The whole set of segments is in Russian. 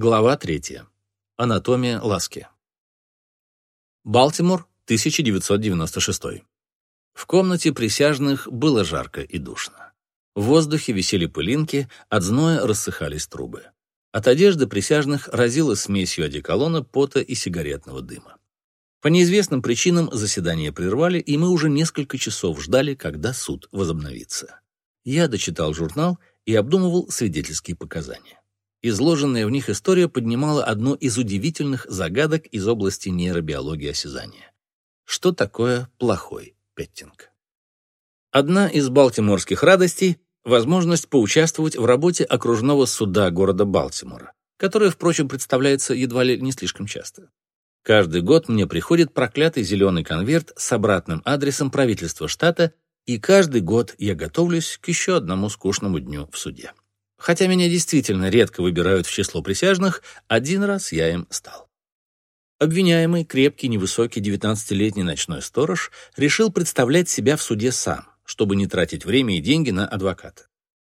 Глава 3. Анатомия ласки. Балтимор, 1996. В комнате присяжных было жарко и душно. В воздухе висели пылинки, от зноя рассыхались трубы. От одежды присяжных разило смесью одеколона, пота и сигаретного дыма. По неизвестным причинам заседание прервали, и мы уже несколько часов ждали, когда суд возобновится. Я дочитал журнал и обдумывал свидетельские показания. Изложенная в них история поднимала одну из удивительных загадок из области нейробиологии осязания. Что такое плохой петтинг? Одна из балтиморских радостей – возможность поучаствовать в работе окружного суда города Балтимора, которая, впрочем, представляется едва ли не слишком часто. Каждый год мне приходит проклятый зеленый конверт с обратным адресом правительства штата, и каждый год я готовлюсь к еще одному скучному дню в суде. Хотя меня действительно редко выбирают в число присяжных, один раз я им стал. Обвиняемый, крепкий, невысокий, 19-летний ночной сторож решил представлять себя в суде сам, чтобы не тратить время и деньги на адвоката.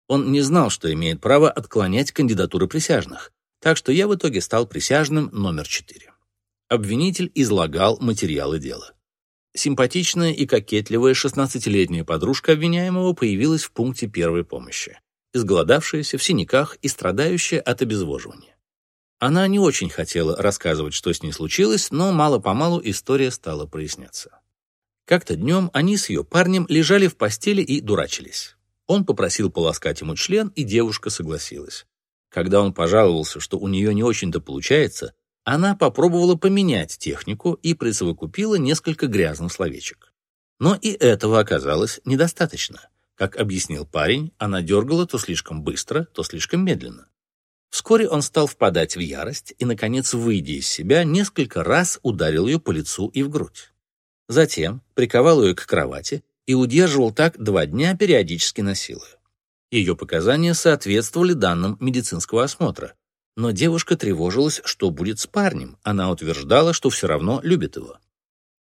Он не знал, что имеет право отклонять кандидатуры присяжных, так что я в итоге стал присяжным номер 4. Обвинитель излагал материалы дела. Симпатичная и кокетливая 16-летняя подружка обвиняемого появилась в пункте первой помощи изголодавшаяся, в синяках и страдающая от обезвоживания. Она не очень хотела рассказывать, что с ней случилось, но мало-помалу история стала проясняться. Как-то днем они с ее парнем лежали в постели и дурачились. Он попросил полоскать ему член, и девушка согласилась. Когда он пожаловался, что у нее не очень-то получается, она попробовала поменять технику и присовокупила несколько грязных словечек. Но и этого оказалось недостаточно. Как объяснил парень, она дергала то слишком быстро, то слишком медленно. Вскоре он стал впадать в ярость и, наконец, выйдя из себя, несколько раз ударил ее по лицу и в грудь. Затем приковал ее к кровати и удерживал так два дня, периодически насилуя. Ее показания соответствовали данным медицинского осмотра, но девушка тревожилась, что будет с парнем. Она утверждала, что все равно любит его.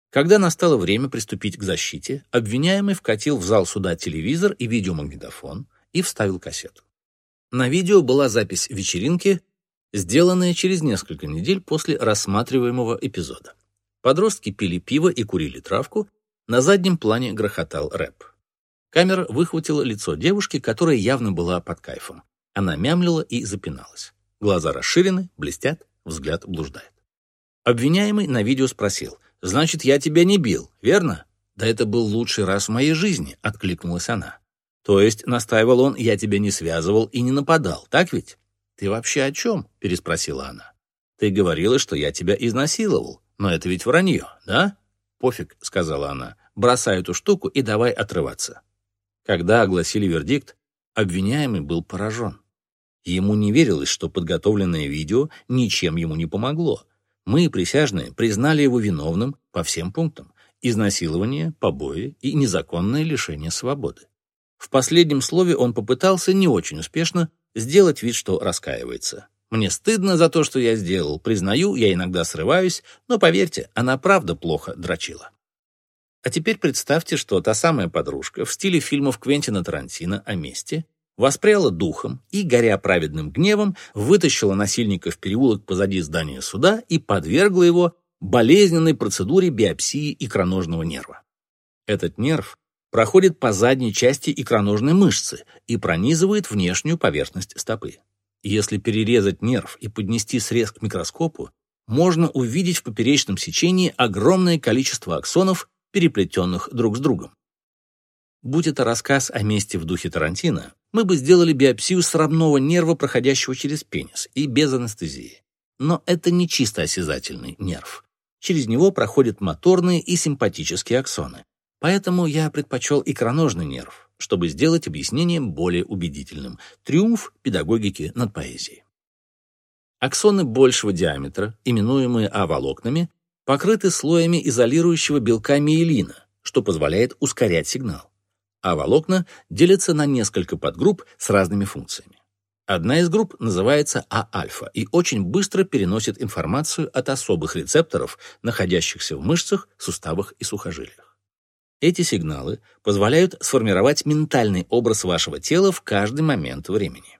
Когда настало время приступить к защите, обвиняемый вкатил в зал суда телевизор и видеомагнитофон и вставил кассету. На видео была запись вечеринки, сделанная через несколько недель после рассматриваемого эпизода. Подростки пили пиво и курили травку, на заднем плане грохотал рэп. Камера выхватила лицо девушки, которая явно была под кайфом. Она мямлила и запиналась. Глаза расширены, блестят, взгляд блуждает. Обвиняемый на видео спросил, Значит, я тебя не бил, верно? Да это был лучший раз в моей жизни, откликнулась она. То есть, настаивал он, я тебя не связывал и не нападал, так ведь? Ты вообще о чем? переспросила она. Ты говорила, что я тебя изнасиловал, но это ведь вранье, да? Пофиг, сказала она. Бросай эту штуку и давай отрываться. Когда огласили вердикт, обвиняемый был поражен. Ему не верилось, что подготовленное видео ничем ему не помогло. Мы, присяжные, признали его виновным по всем пунктам – изнасилование, побои и незаконное лишение свободы. В последнем слове он попытался не очень успешно сделать вид, что раскаивается. Мне стыдно за то, что я сделал. Признаю, я иногда срываюсь, но поверьте, она правда плохо дрочила. А теперь представьте, что та самая подружка в стиле фильмов Квентина Тарантино о месте воспряла духом и, горя праведным гневом, вытащила насильника в переулок позади здания суда и подвергла его болезненной процедуре биопсии икроножного нерва. Этот нерв проходит по задней части икроножной мышцы и пронизывает внешнюю поверхность стопы. Если перерезать нерв и поднести срез к микроскопу, можно увидеть в поперечном сечении огромное количество аксонов, переплетенных друг с другом. Будь это рассказ о месте в духе Тарантино, мы бы сделали биопсию срамного нерва, проходящего через пенис, и без анестезии. Но это не чисто осязательный нерв. Через него проходят моторные и симпатические аксоны. Поэтому я предпочел икроножный нерв, чтобы сделать объяснение более убедительным. Триумф педагогики над поэзией. Аксоны большего диаметра, именуемые А-волокнами, покрыты слоями изолирующего белка миелина, что позволяет ускорять сигнал а волокна делятся на несколько подгрупп с разными функциями. Одна из групп называется А-альфа и очень быстро переносит информацию от особых рецепторов, находящихся в мышцах, суставах и сухожилиях. Эти сигналы позволяют сформировать ментальный образ вашего тела в каждый момент времени.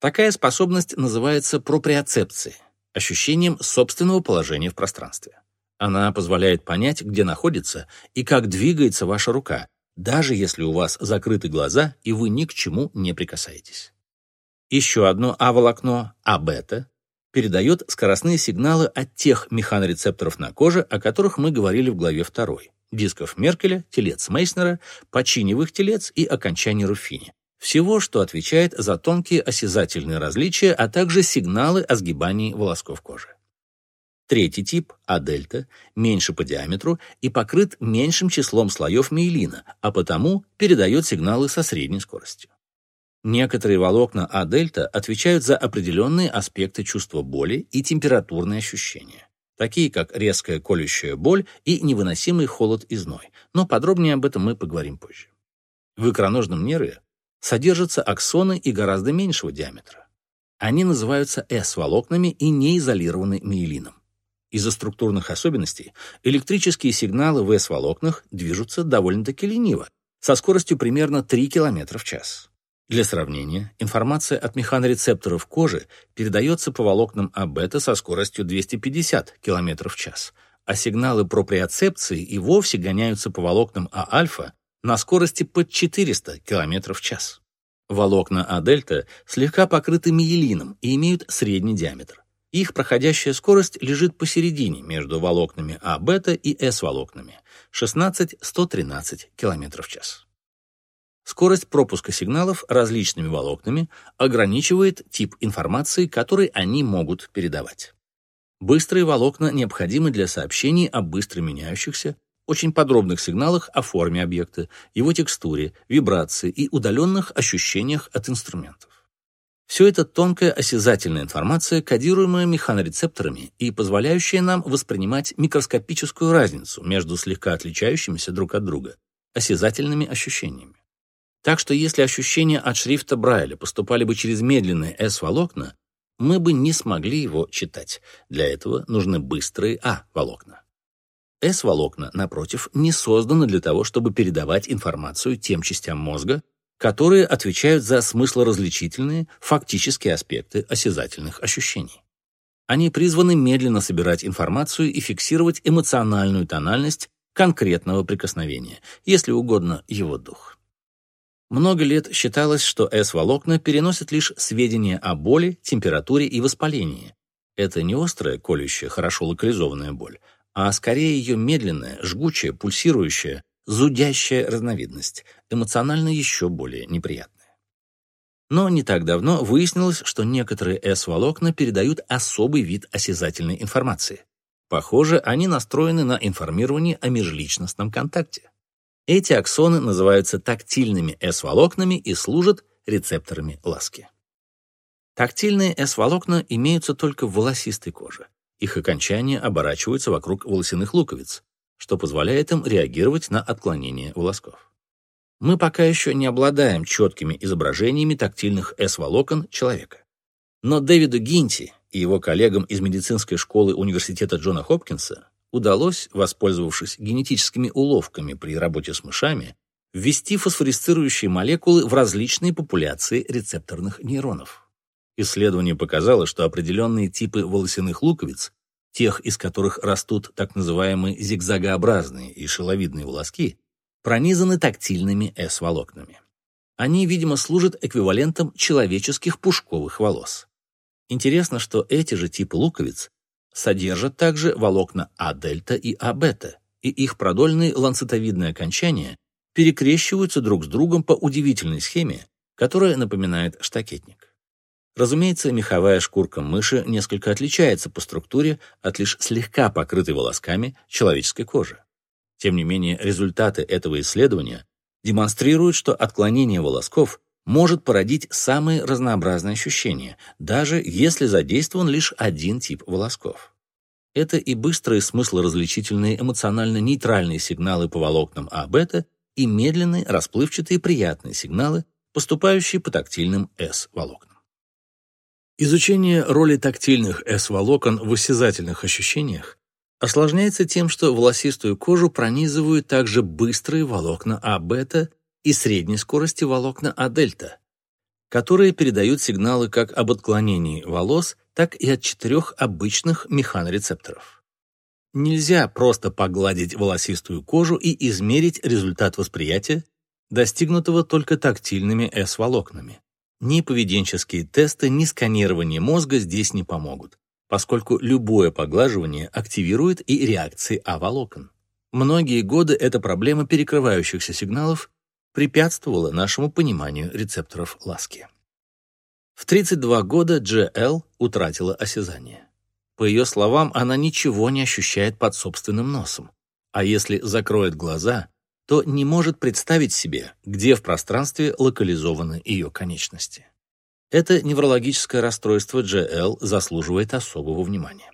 Такая способность называется проприоцепцией, ощущением собственного положения в пространстве. Она позволяет понять, где находится и как двигается ваша рука, даже если у вас закрыты глаза и вы ни к чему не прикасаетесь. Еще одно А-волокно, А-бета, передает скоростные сигналы от тех механорецепторов на коже, о которых мы говорили в главе 2, дисков Меркеля, телец Мейснера, починевых телец и окончаний Руффини. Всего, что отвечает за тонкие осязательные различия, а также сигналы о сгибании волосков кожи. Третий тип, А-дельта, меньше по диаметру и покрыт меньшим числом слоев миелина, а потому передает сигналы со средней скоростью. Некоторые волокна А-дельта отвечают за определенные аспекты чувства боли и температурные ощущения, такие как резкая колющая боль и невыносимый холод и зной, но подробнее об этом мы поговорим позже. В икроножном нерве содержатся аксоны и гораздо меньшего диаметра. Они называются S-волокнами и не изолированы миелином. Из-за структурных особенностей электрические сигналы в S-волокнах движутся довольно-таки лениво, со скоростью примерно 3 км в час. Для сравнения, информация от механорецепторов кожи передается по волокнам А-бета со скоростью 250 км в час, а сигналы проприоцепции и вовсе гоняются по волокнам А-альфа на скорости под 400 км в час. Волокна А-дельта слегка покрыты миелином и имеют средний диаметр. Их проходящая скорость лежит посередине между волокнами А-бета и С-волокнами 16-113 км в час. Скорость пропуска сигналов различными волокнами ограничивает тип информации, который они могут передавать. Быстрые волокна необходимы для сообщений о быстро меняющихся, очень подробных сигналах о форме объекта, его текстуре, вибрации и удаленных ощущениях от инструментов. Все это тонкая осязательная информация, кодируемая механорецепторами и позволяющая нам воспринимать микроскопическую разницу между слегка отличающимися друг от друга осязательными ощущениями. Так что если ощущения от шрифта Брайля поступали бы через медленные S-волокна, мы бы не смогли его читать. Для этого нужны быстрые А-волокна. S-волокна, напротив, не созданы для того, чтобы передавать информацию тем частям мозга, которые отвечают за смыслоразличительные, фактические аспекты осязательных ощущений. Они призваны медленно собирать информацию и фиксировать эмоциональную тональность конкретного прикосновения, если угодно его дух. Много лет считалось, что S-волокна переносят лишь сведения о боли, температуре и воспалении. Это не острая, колющая, хорошо локализованная боль, а скорее ее медленная, жгучая, пульсирующая, зудящая разновидность, эмоционально еще более неприятная. Но не так давно выяснилось, что некоторые S-волокна передают особый вид осязательной информации. Похоже, они настроены на информирование о межличностном контакте. Эти аксоны называются тактильными S-волокнами и служат рецепторами ласки. Тактильные S-волокна имеются только в волосистой коже. Их окончания оборачиваются вокруг волосяных луковиц, что позволяет им реагировать на отклонение волосков. Мы пока еще не обладаем четкими изображениями тактильных S-волокон человека. Но Дэвиду Гинти и его коллегам из медицинской школы университета Джона Хопкинса удалось, воспользовавшись генетическими уловками при работе с мышами, ввести фосфорисцирующие молекулы в различные популяции рецепторных нейронов. Исследование показало, что определенные типы волосяных луковиц, тех, из которых растут так называемые зигзагообразные и шеловидные волоски, пронизаны тактильными S-волокнами. Они, видимо, служат эквивалентом человеческих пушковых волос. Интересно, что эти же типы луковиц содержат также волокна А-дельта и А-бета, и их продольные ланцетовидные окончания перекрещиваются друг с другом по удивительной схеме, которая напоминает штакетник. Разумеется, меховая шкурка мыши несколько отличается по структуре от лишь слегка покрытой волосками человеческой кожи. Тем не менее, результаты этого исследования демонстрируют, что отклонение волосков может породить самые разнообразные ощущения, даже если задействован лишь один тип волосков. Это и быстрые смыслоразличительные эмоционально-нейтральные сигналы по волокнам А-бета и медленные, расплывчатые приятные сигналы, поступающие по тактильным S-волокнам. Изучение роли тактильных S-волокон в осязательных ощущениях осложняется тем, что волосистую кожу пронизывают также быстрые волокна А-бета и средней скорости волокна А-дельта. которые передают сигналы как об отклонении волос, так и от четырех обычных механорецепторов. Нельзя просто погладить волосистую кожу и измерить результат восприятия, достигнутого только тактильными S-волокнами. Ни поведенческие тесты, ни сканирование мозга здесь не помогут, поскольку любое поглаживание активирует и реакции А-волокон. Многие годы эта проблема перекрывающихся сигналов препятствовала нашему пониманию рецепторов ласки. В 32 года Дж.Л. утратила осязание. По ее словам, она ничего не ощущает под собственным носом, а если закроет глаза, то не может представить себе, где в пространстве локализованы ее конечности. Это неврологическое расстройство Дж.Л. заслуживает особого внимания.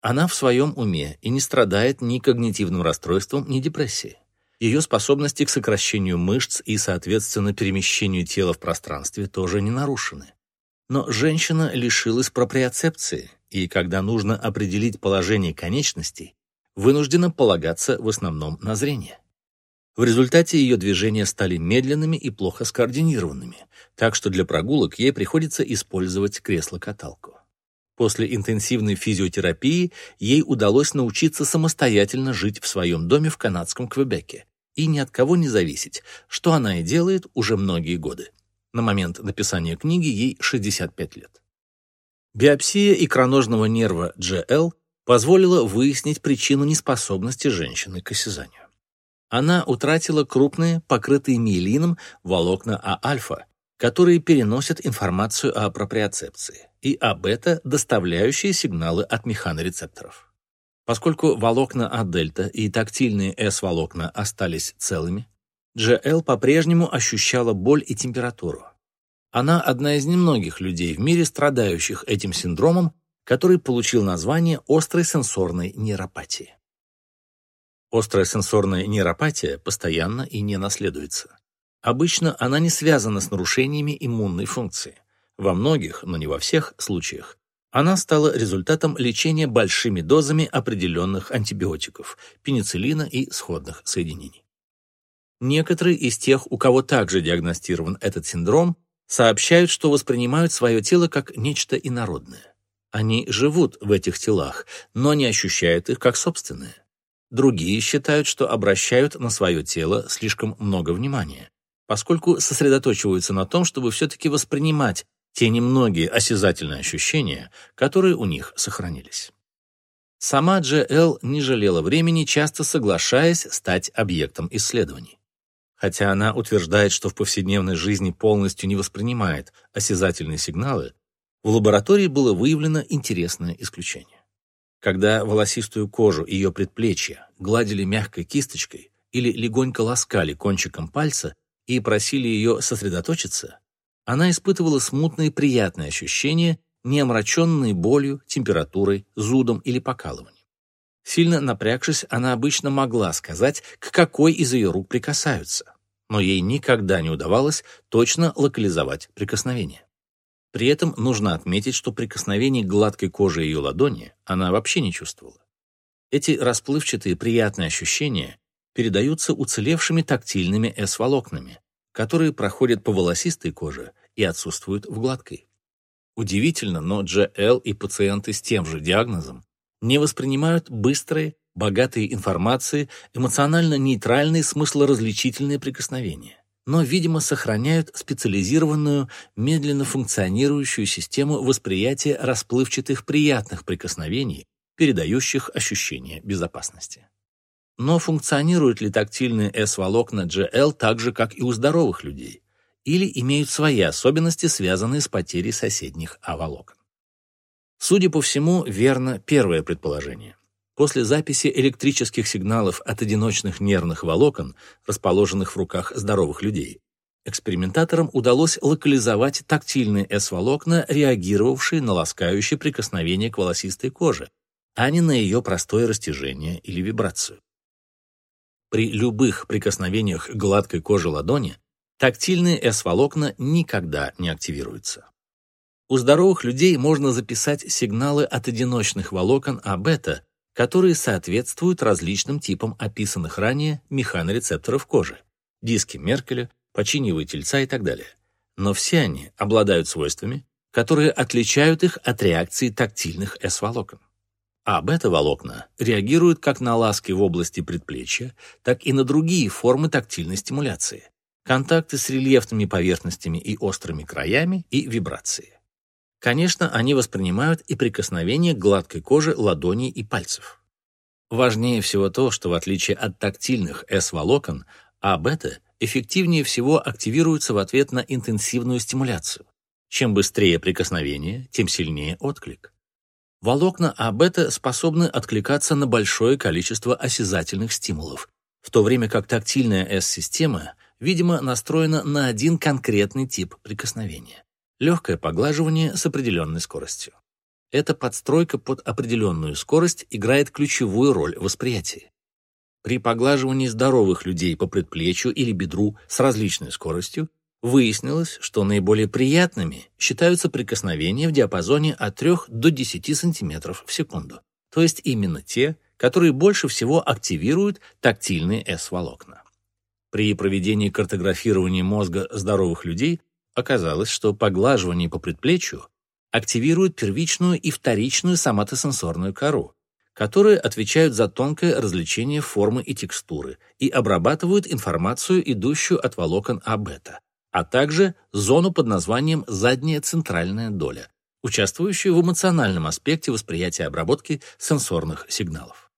Она в своем уме и не страдает ни когнитивным расстройством, ни депрессией. Ее способности к сокращению мышц и, соответственно, перемещению тела в пространстве тоже не нарушены. Но женщина лишилась проприоцепции, и когда нужно определить положение конечностей, вынуждена полагаться в основном на зрение. В результате ее движения стали медленными и плохо скоординированными, так что для прогулок ей приходится использовать кресло-каталку. После интенсивной физиотерапии ей удалось научиться самостоятельно жить в своем доме в канадском Квебеке, и ни от кого не зависеть, что она и делает уже многие годы. На момент написания книги ей 65 лет. Биопсия икроножного нерва GL позволила выяснить причину неспособности женщины к осязанию. Она утратила крупные, покрытые миелином, волокна А-альфа, которые переносят информацию о проприоцепции, и А-бета, доставляющие сигналы от механорецепторов. Поскольку волокна А-дельта и тактильные S-волокна остались целыми, GL по-прежнему ощущала боль и температуру. Она одна из немногих людей в мире, страдающих этим синдромом, который получил название острой сенсорной нейропатии. Острая сенсорная нейропатия постоянно и не наследуется. Обычно она не связана с нарушениями иммунной функции. Во многих, но не во всех случаях она стала результатом лечения большими дозами определенных антибиотиков, пенициллина и сходных соединений. Некоторые из тех, у кого также диагностирован этот синдром, сообщают, что воспринимают свое тело как нечто инородное. Они живут в этих телах, но не ощущают их как собственные. Другие считают, что обращают на свое тело слишком много внимания, поскольку сосредоточиваются на том, чтобы все-таки воспринимать те немногие осязательные ощущения, которые у них сохранились. Сама Дж.Л. не жалела времени, часто соглашаясь стать объектом исследований. Хотя она утверждает, что в повседневной жизни полностью не воспринимает осязательные сигналы, в лаборатории было выявлено интересное исключение. Когда волосистую кожу ее предплечья гладили мягкой кисточкой или легонько ласкали кончиком пальца и просили ее сосредоточиться, она испытывала смутные приятные ощущения, не омраченные болью, температурой, зудом или покалыванием. Сильно напрягшись, она обычно могла сказать, к какой из ее рук прикасаются, но ей никогда не удавалось точно локализовать прикосновение. При этом нужно отметить, что прикосновение к гладкой коже ее ладони она вообще не чувствовала. Эти расплывчатые приятные ощущения передаются уцелевшими тактильными S-волокнами, которые проходят по волосистой коже и отсутствуют в гладкой. Удивительно, но GL и пациенты с тем же диагнозом не воспринимают быстрые, богатые информации, эмоционально нейтральные смыслоразличительные прикосновения, но, видимо, сохраняют специализированную, медленно функционирующую систему восприятия расплывчатых приятных прикосновений, передающих ощущение безопасности. Но функционируют ли тактильные S-волокна GL так же, как и у здоровых людей? Или имеют свои особенности, связанные с потерей соседних А-волокон? Судя по всему, верно первое предположение. После записи электрических сигналов от одиночных нервных волокон, расположенных в руках здоровых людей, экспериментаторам удалось локализовать тактильные S-волокна, реагировавшие на ласкающее прикосновение к волосистой коже, а не на ее простое растяжение или вибрацию. При любых прикосновениях к гладкой коже ладони тактильные S-волокна никогда не активируются. У здоровых людей можно записать сигналы от одиночных волокон А-бета, которые соответствуют различным типам описанных ранее механорецепторов кожи, диски Меркеля, починивые тельца и так далее. но все они обладают свойствами, которые отличают их от реакции тактильных S-волокон. А бета-волокна реагируют как на ласки в области предплечья, так и на другие формы тактильной стимуляции, контакты с рельефными поверхностями и острыми краями и вибрации. Конечно, они воспринимают и прикосновение гладкой коже ладоней и пальцев. Важнее всего то, что в отличие от тактильных S-волокон, А-бета эффективнее всего активируется в ответ на интенсивную стимуляцию. Чем быстрее прикосновение, тем сильнее отклик. Волокна А-бета способны откликаться на большое количество осязательных стимулов, в то время как тактильная S-система, видимо, настроена на один конкретный тип прикосновения – легкое поглаживание с определенной скоростью. Эта подстройка под определенную скорость играет ключевую роль в восприятии. При поглаживании здоровых людей по предплечью или бедру с различной скоростью Выяснилось, что наиболее приятными считаются прикосновения в диапазоне от 3 до 10 см в секунду, то есть именно те, которые больше всего активируют тактильные S-волокна. При проведении картографирования мозга здоровых людей оказалось, что поглаживание по предплечью активирует первичную и вторичную соматосенсорную кору, которые отвечают за тонкое развлечение формы и текстуры и обрабатывают информацию, идущую от волокон А-бета а также зону под названием задняя центральная доля, участвующую в эмоциональном аспекте восприятия обработки сенсорных сигналов.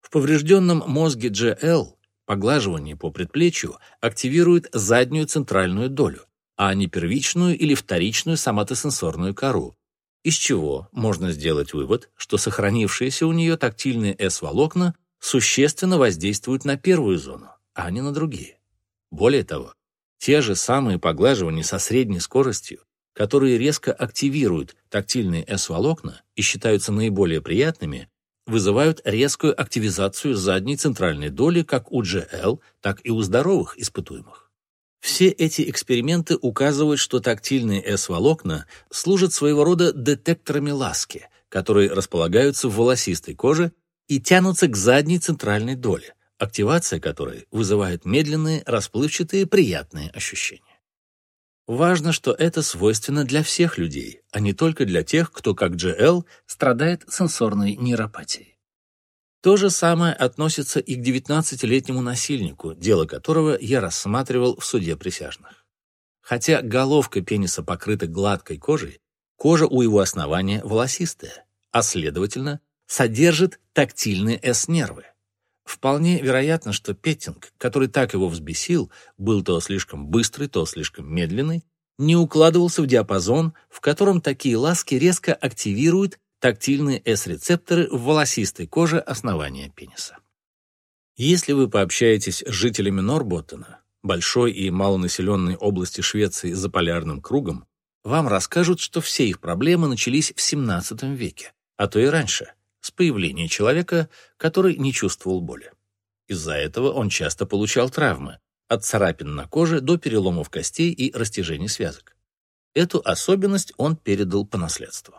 В поврежденном мозге GL поглаживание по предплечью активирует заднюю центральную долю, а не первичную или вторичную соматосенсорную кору, из чего можно сделать вывод, что сохранившиеся у нее тактильные S-волокна существенно воздействуют на первую зону, а не на другие. Более того, те же самые поглаживания со средней скоростью, которые резко активируют тактильные S-волокна и считаются наиболее приятными, вызывают резкую активизацию задней центральной доли как у GL, так и у здоровых испытуемых. Все эти эксперименты указывают, что тактильные S-волокна служат своего рода детекторами ласки, которые располагаются в волосистой коже и тянутся к задней центральной доле, активация которой вызывает медленные, расплывчатые, приятные ощущения. Важно, что это свойственно для всех людей, а не только для тех, кто, как GL, страдает сенсорной нейропатией. То же самое относится и к 19-летнему насильнику, дело которого я рассматривал в суде присяжных. Хотя головка пениса покрыта гладкой кожей, кожа у его основания волосистая, а следовательно, содержит тактильные S-нервы. Вполне вероятно, что Петтинг, который так его взбесил, был то слишком быстрый, то слишком медленный, не укладывался в диапазон, в котором такие ласки резко активируют тактильные S-рецепторы в волосистой коже основания пениса. Если вы пообщаетесь с жителями Норботтена, большой и малонаселенной области Швеции за полярным кругом, вам расскажут, что все их проблемы начались в XVII веке, а то и раньше – с появления человека, который не чувствовал боли. Из-за этого он часто получал травмы, от царапин на коже до переломов костей и растяжений связок. Эту особенность он передал по наследству.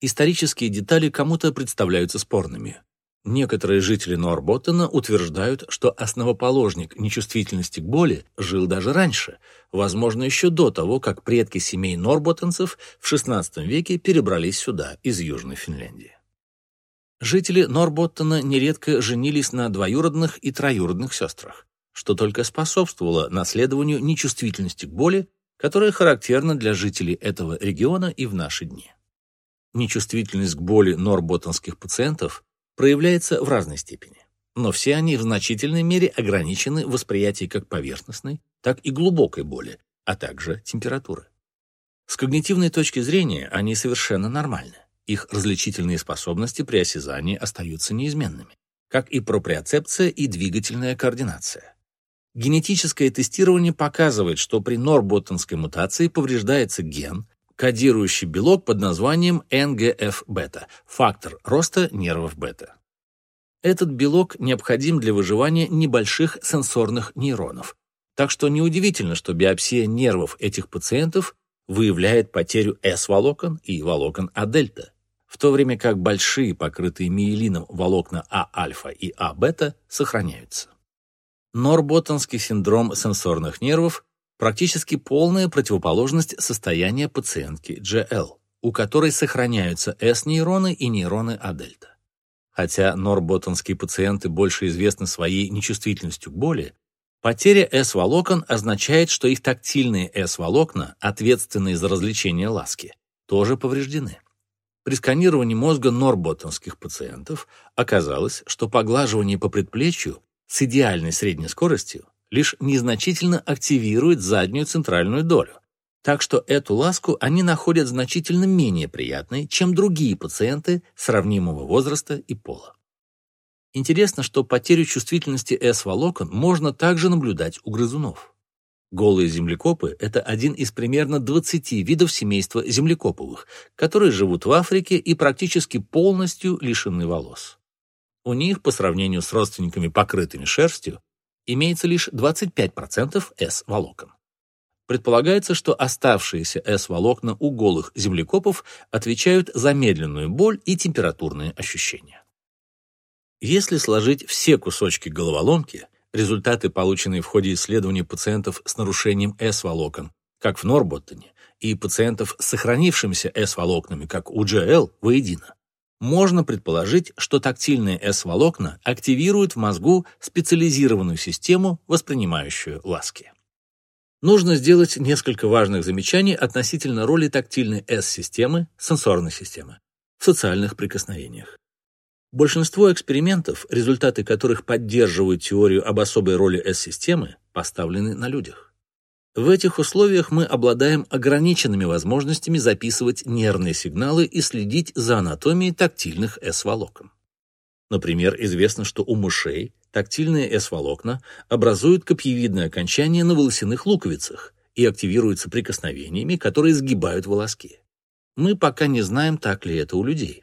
Исторические детали кому-то представляются спорными. Некоторые жители Норботтена утверждают, что основоположник нечувствительности к боли жил даже раньше, возможно, еще до того, как предки семей норботтенцев в XVI веке перебрались сюда из Южной Финляндии. Жители Норботтона нередко женились на двоюродных и троюродных сестрах, что только способствовало наследованию нечувствительности к боли, которая характерна для жителей этого региона и в наши дни. Нечувствительность к боли норботтонских пациентов проявляется в разной степени, но все они в значительной мере ограничены в восприятии как поверхностной, так и глубокой боли, а также температуры. С когнитивной точки зрения они совершенно нормальны. Их различительные способности при осязании остаются неизменными, как и проприоцепция и двигательная координация. Генетическое тестирование показывает, что при норботтонской мутации повреждается ген, кодирующий белок под названием НГФ-бета, фактор роста нервов бета. Этот белок необходим для выживания небольших сенсорных нейронов, так что неудивительно, что биопсия нервов этих пациентов выявляет потерю S-волокон и волокон А-дельта в то время как большие, покрытые миелином волокна А-альфа и А-бета сохраняются. Норботтонский синдром сенсорных нервов практически полная противоположность состояния пациентки GL, у которой сохраняются S-нейроны и нейроны А-дельта. Хотя норботтонские пациенты больше известны своей нечувствительностью к боли, потеря S-волокон означает, что их тактильные S-волокна, ответственные за развлечение ласки, тоже повреждены. При сканировании мозга норботтонских пациентов оказалось, что поглаживание по предплечью с идеальной средней скоростью лишь незначительно активирует заднюю центральную долю, так что эту ласку они находят значительно менее приятной, чем другие пациенты сравнимого возраста и пола. Интересно, что потерю чувствительности S-волокон можно также наблюдать у грызунов. Голые землекопы – это один из примерно 20 видов семейства землекоповых, которые живут в Африке и практически полностью лишены волос. У них, по сравнению с родственниками, покрытыми шерстью, имеется лишь 25% S-волокон. Предполагается, что оставшиеся S-волокна у голых землекопов отвечают за медленную боль и температурные ощущения. Если сложить все кусочки головоломки, результаты, полученные в ходе исследования пациентов с нарушением S-волокон, как в Норботтоне, и пациентов с сохранившимися S-волокнами, как у GL, воедино, можно предположить, что тактильные S-волокна активируют в мозгу специализированную систему, воспринимающую ласки нужно сделать несколько важных замечаний относительно роли тактильной S-системы, сенсорной системы, в социальных прикосновениях. Большинство экспериментов, результаты которых поддерживают теорию об особой роли S-системы, поставлены на людях. В этих условиях мы обладаем ограниченными возможностями записывать нервные сигналы и следить за анатомией тактильных S-волокон. Например, известно, что у мышей Тактильные S-волокна образуют копьевидное окончание на волосяных луковицах и активируются прикосновениями, которые сгибают волоски. Мы пока не знаем, так ли это у людей.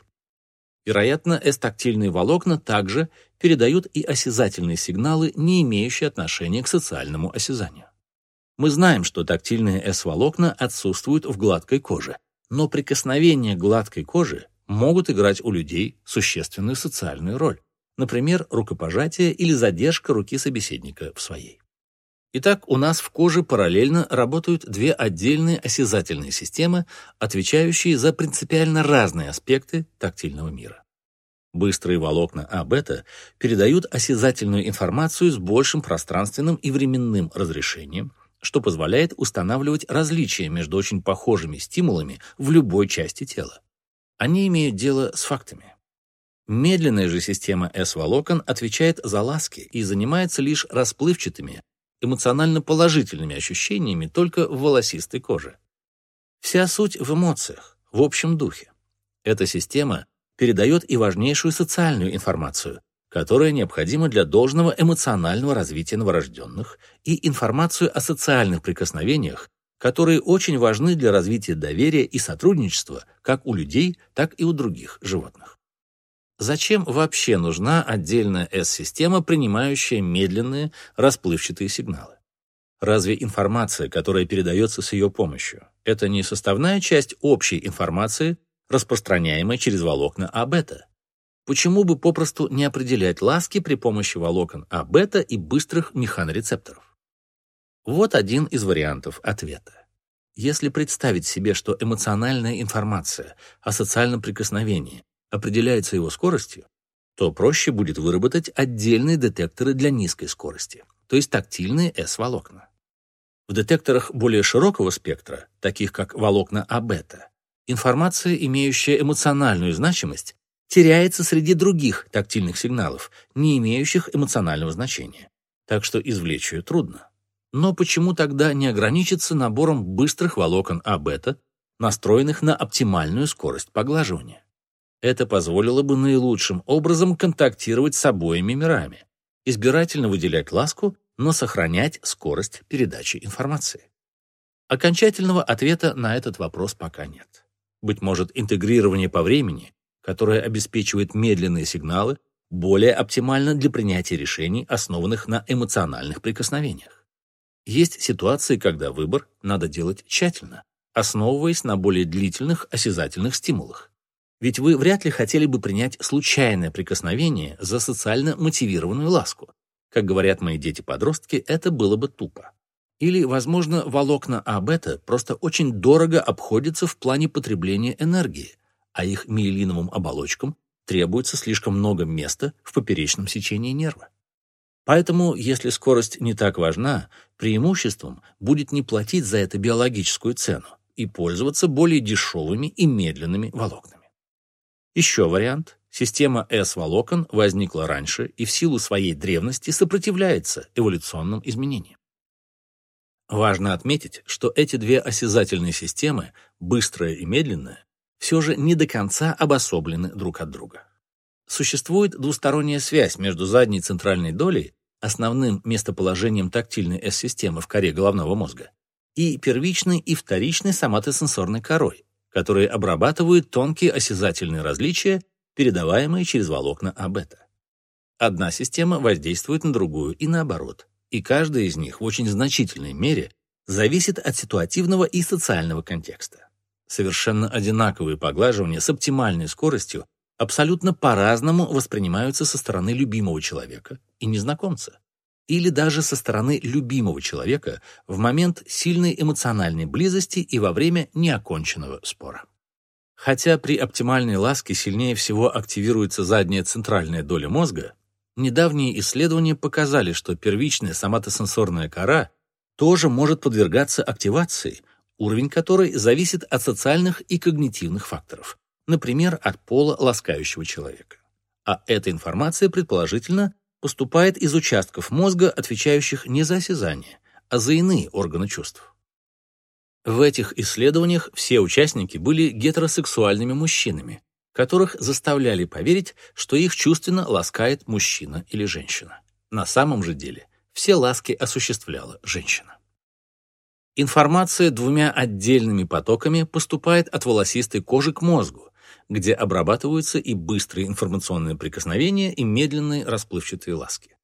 Вероятно, S-тактильные волокна также передают и осязательные сигналы, не имеющие отношения к социальному осязанию. Мы знаем, что тактильные S-волокна отсутствуют в гладкой коже, но прикосновения гладкой кожи могут играть у людей существенную социальную роль например, рукопожатие или задержка руки собеседника в своей. Итак, у нас в коже параллельно работают две отдельные осязательные системы, отвечающие за принципиально разные аспекты тактильного мира. Быстрые волокна А-бета передают осязательную информацию с большим пространственным и временным разрешением, что позволяет устанавливать различия между очень похожими стимулами в любой части тела. Они имеют дело с фактами. Медленная же система S-волокон отвечает за ласки и занимается лишь расплывчатыми, эмоционально положительными ощущениями только в волосистой коже. Вся суть в эмоциях, в общем духе. Эта система передает и важнейшую социальную информацию, которая необходима для должного эмоционального развития новорожденных, и информацию о социальных прикосновениях, которые очень важны для развития доверия и сотрудничества как у людей, так и у других животных. Зачем вообще нужна отдельная S-система, принимающая медленные, расплывчатые сигналы? Разве информация, которая передается с ее помощью, это не составная часть общей информации, распространяемой через волокна А-бета? Почему бы попросту не определять ласки при помощи волокон А-бета и быстрых механорецепторов? Вот один из вариантов ответа. Если представить себе, что эмоциональная информация о социальном прикосновении определяется его скоростью, то проще будет выработать отдельные детекторы для низкой скорости, то есть тактильные S-волокна. В детекторах более широкого спектра, таких как волокна А-бета, информация, имеющая эмоциональную значимость, теряется среди других тактильных сигналов, не имеющих эмоционального значения, так что извлечь ее трудно. Но почему тогда не ограничиться набором быстрых волокон А-бета, настроенных на оптимальную скорость поглаживания? Это позволило бы наилучшим образом контактировать с обоими мирами, избирательно выделять ласку, но сохранять скорость передачи информации. Окончательного ответа на этот вопрос пока нет. Быть может, интегрирование по времени, которое обеспечивает медленные сигналы, более оптимально для принятия решений, основанных на эмоциональных прикосновениях. Есть ситуации, когда выбор надо делать тщательно, основываясь на более длительных осязательных стимулах. Ведь вы вряд ли хотели бы принять случайное прикосновение за социально мотивированную ласку. Как говорят мои дети-подростки, это было бы тупо. Или, возможно, волокна А-бета просто очень дорого обходятся в плане потребления энергии, а их миелиновым оболочкам требуется слишком много места в поперечном сечении нерва. Поэтому, если скорость не так важна, преимуществом будет не платить за это биологическую цену и пользоваться более дешевыми и медленными волокнами. Еще вариант. Система S-волокон возникла раньше и в силу своей древности сопротивляется эволюционным изменениям. Важно отметить, что эти две осязательные системы, быстрая и медленная, все же не до конца обособлены друг от друга. Существует двусторонняя связь между задней центральной долей, основным местоположением тактильной S-системы в коре головного мозга, и первичной и вторичной соматосенсорной корой, которые обрабатывают тонкие осязательные различия, передаваемые через волокна А-бета. Одна система воздействует на другую и наоборот, и каждая из них в очень значительной мере зависит от ситуативного и социального контекста. Совершенно одинаковые поглаживания с оптимальной скоростью абсолютно по-разному воспринимаются со стороны любимого человека и незнакомца, или даже со стороны любимого человека в момент сильной эмоциональной близости и во время неоконченного спора. Хотя при оптимальной ласке сильнее всего активируется задняя центральная доля мозга, недавние исследования показали, что первичная соматосенсорная кора тоже может подвергаться активации, уровень которой зависит от социальных и когнитивных факторов, например, от пола ласкающего человека. А эта информация, предположительно, поступает из участков мозга, отвечающих не за осязание, а за иные органы чувств. В этих исследованиях все участники были гетеросексуальными мужчинами, которых заставляли поверить, что их чувственно ласкает мужчина или женщина. На самом же деле все ласки осуществляла женщина. Информация двумя отдельными потоками поступает от волосистой кожи к мозгу, где обрабатываются и быстрые информационные прикосновения, и медленные расплывчатые ласки.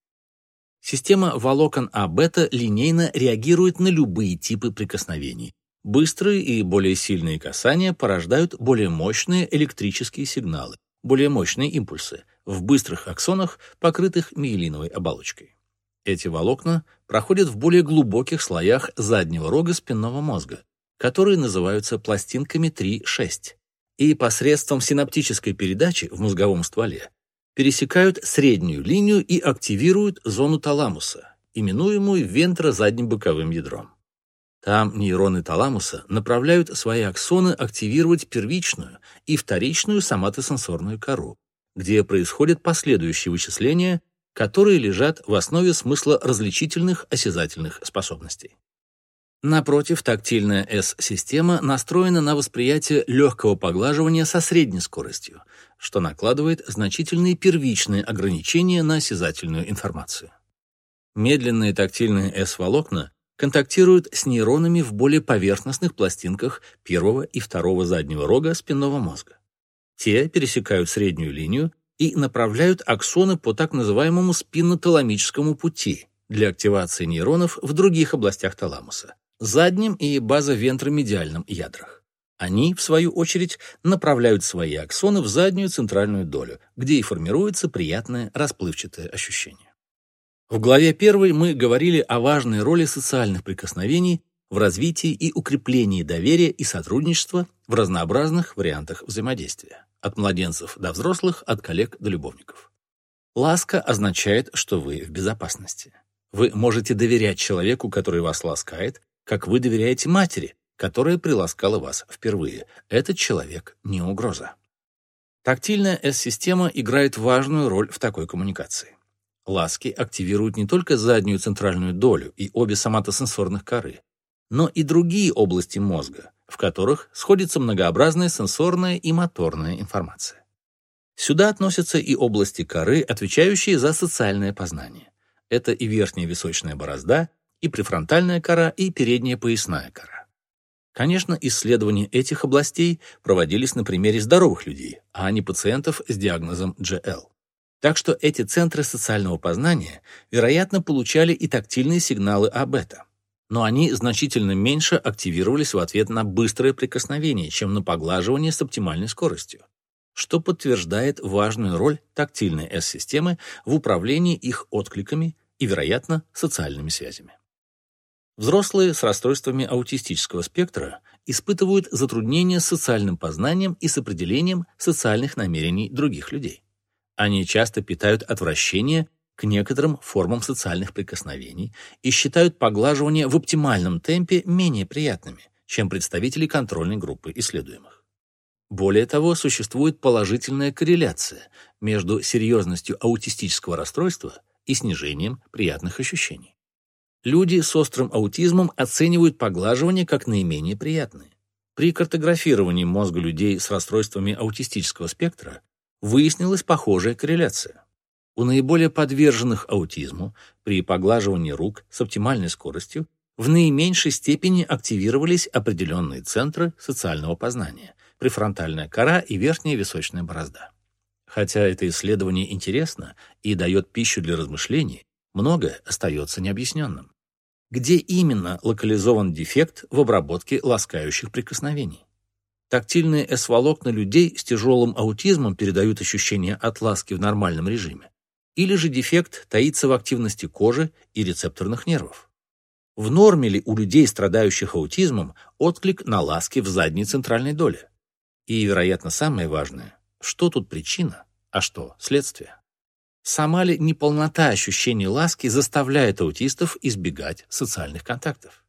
Система волокон А-бета линейно реагирует на любые типы прикосновений. Быстрые и более сильные касания порождают более мощные электрические сигналы, более мощные импульсы в быстрых аксонах, покрытых миелиновой оболочкой. Эти волокна проходят в более глубоких слоях заднего рога спинного мозга, которые называются пластинками 3-6 и посредством синаптической передачи в мозговом стволе пересекают среднюю линию и активируют зону таламуса, именуемую вентрозадним боковым ядром. Там нейроны таламуса направляют свои аксоны активировать первичную и вторичную соматосенсорную кору, где происходят последующие вычисления, которые лежат в основе смысла различительных осязательных способностей. Напротив, тактильная S-система настроена на восприятие легкого поглаживания со средней скоростью, что накладывает значительные первичные ограничения на осязательную информацию. Медленные тактильные S-волокна контактируют с нейронами в более поверхностных пластинках первого и второго заднего рога спинного мозга. Те пересекают среднюю линию и направляют аксоны по так называемому спинноталамическому пути для активации нейронов в других областях таламуса задним и базовентромедиальном ядрах. Они, в свою очередь, направляют свои аксоны в заднюю центральную долю, где и формируется приятное расплывчатое ощущение. В главе 1 мы говорили о важной роли социальных прикосновений в развитии и укреплении доверия и сотрудничества в разнообразных вариантах взаимодействия, от младенцев до взрослых, от коллег до любовников. Ласка означает, что вы в безопасности. Вы можете доверять человеку, который вас ласкает, как вы доверяете матери, которая приласкала вас впервые. Этот человек не угроза. Тактильная S-система играет важную роль в такой коммуникации. Ласки активируют не только заднюю центральную долю и обе соматосенсорных коры, но и другие области мозга, в которых сходится многообразная сенсорная и моторная информация. Сюда относятся и области коры, отвечающие за социальное познание. Это и верхняя височная борозда, и префронтальная кора, и передняя поясная кора. Конечно, исследования этих областей проводились на примере здоровых людей, а не пациентов с диагнозом GL. Так что эти центры социального познания, вероятно, получали и тактильные сигналы об этом. Но они значительно меньше активировались в ответ на быстрое прикосновение, чем на поглаживание с оптимальной скоростью, что подтверждает важную роль тактильной S-системы в управлении их откликами и, вероятно, социальными связями. Взрослые с расстройствами аутистического спектра испытывают затруднения с социальным познанием и с определением социальных намерений других людей. Они часто питают отвращение к некоторым формам социальных прикосновений и считают поглаживание в оптимальном темпе менее приятными, чем представители контрольной группы исследуемых. Более того, существует положительная корреляция между серьезностью аутистического расстройства и снижением приятных ощущений. Люди с острым аутизмом оценивают поглаживание как наименее приятные. При картографировании мозга людей с расстройствами аутистического спектра выяснилась похожая корреляция. У наиболее подверженных аутизму при поглаживании рук с оптимальной скоростью в наименьшей степени активировались определенные центры социального познания – префронтальная кора и верхняя височная борозда. Хотя это исследование интересно и дает пищу для размышлений, многое остается необъясненным. Где именно локализован дефект в обработке ласкающих прикосновений? Тактильные S-волокна людей с тяжелым аутизмом передают ощущение от ласки в нормальном режиме. Или же дефект таится в активности кожи и рецепторных нервов. В норме ли у людей, страдающих аутизмом, отклик на ласки в задней центральной доле? И, вероятно, самое важное, что тут причина, а что следствие? Сама ли неполнота ощущений ласки заставляет аутистов избегать социальных контактов?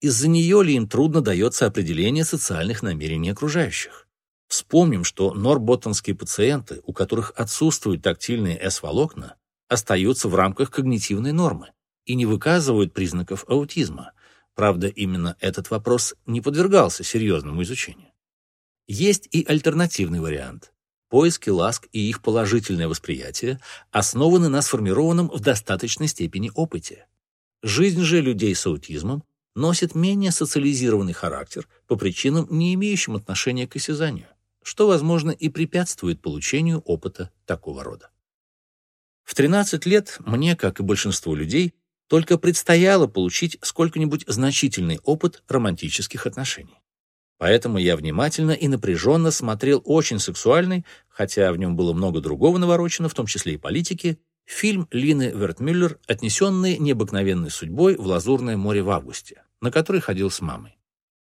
Из-за нее ли им трудно дается определение социальных намерений окружающих? Вспомним, что норботтонские пациенты, у которых отсутствуют тактильные S-волокна, остаются в рамках когнитивной нормы и не выказывают признаков аутизма. Правда, именно этот вопрос не подвергался серьезному изучению. Есть и альтернативный вариант. Поиски ласк и их положительное восприятие основаны на сформированном в достаточной степени опыте. Жизнь же людей с аутизмом носит менее социализированный характер по причинам, не имеющим отношения к осязанию что, возможно, и препятствует получению опыта такого рода. В 13 лет мне, как и большинству людей, только предстояло получить сколько-нибудь значительный опыт романтических отношений. Поэтому я внимательно и напряженно смотрел очень сексуальный, хотя в нем было много другого наворочено, в том числе и политики, фильм Лины Вертмюллер, отнесенный необыкновенной судьбой в Лазурное море в августе, на который ходил с мамой.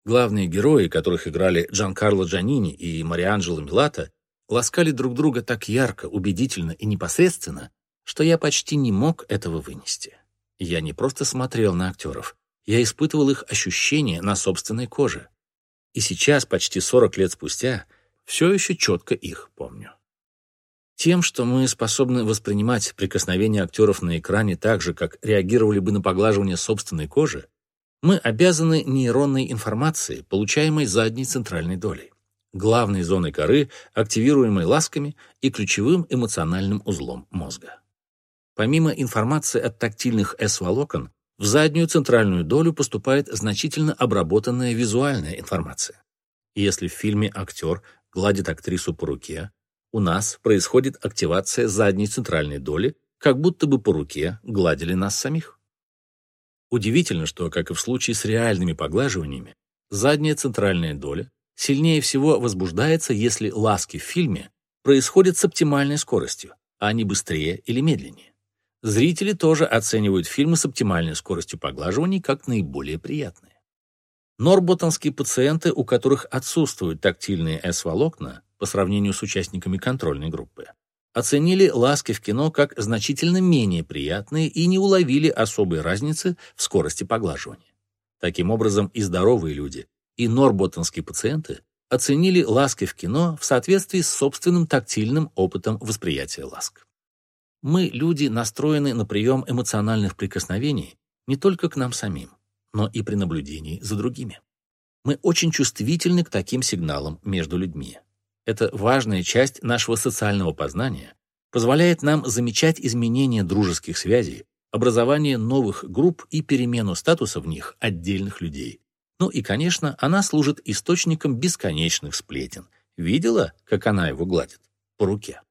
Главные герои, которых играли Джан Карло Джанини и Марианджело Милата, ласкали друг друга так ярко, убедительно и непосредственно, что я почти не мог этого вынести. Я не просто смотрел на актеров, я испытывал их ощущения на собственной коже. И сейчас, почти 40 лет спустя, все еще четко их помню. Тем, что мы способны воспринимать прикосновения актеров на экране так же, как реагировали бы на поглаживание собственной кожи, мы обязаны нейронной информации, получаемой задней центральной долей, главной зоной коры, активируемой ласками и ключевым эмоциональным узлом мозга. Помимо информации от тактильных S-волокон, в заднюю центральную долю поступает значительно обработанная визуальная информация. Если в фильме актер гладит актрису по руке, у нас происходит активация задней центральной доли, как будто бы по руке гладили нас самих. Удивительно, что, как и в случае с реальными поглаживаниями, задняя центральная доля сильнее всего возбуждается, если ласки в фильме происходят с оптимальной скоростью, а не быстрее или медленнее. Зрители тоже оценивают фильмы с оптимальной скоростью поглаживаний как наиболее приятные. Норботтонские пациенты, у которых отсутствуют тактильные S-волокна по сравнению с участниками контрольной группы, оценили ласки в кино как значительно менее приятные и не уловили особой разницы в скорости поглаживания. Таким образом, и здоровые люди, и норботтонские пациенты оценили ласки в кино в соответствии с собственным тактильным опытом восприятия ласк. Мы, люди, настроены на прием эмоциональных прикосновений не только к нам самим, но и при наблюдении за другими. Мы очень чувствительны к таким сигналам между людьми. Это важная часть нашего социального познания, позволяет нам замечать изменения дружеских связей, образование новых групп и перемену статуса в них отдельных людей. Ну и, конечно, она служит источником бесконечных сплетен. Видела, как она его гладит? По руке.